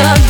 of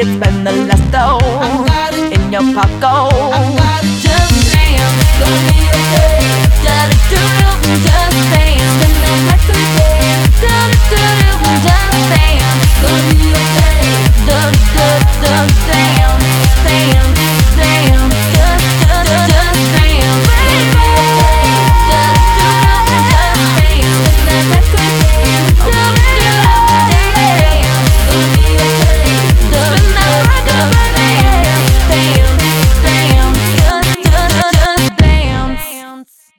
it, spend the last though in your pocket.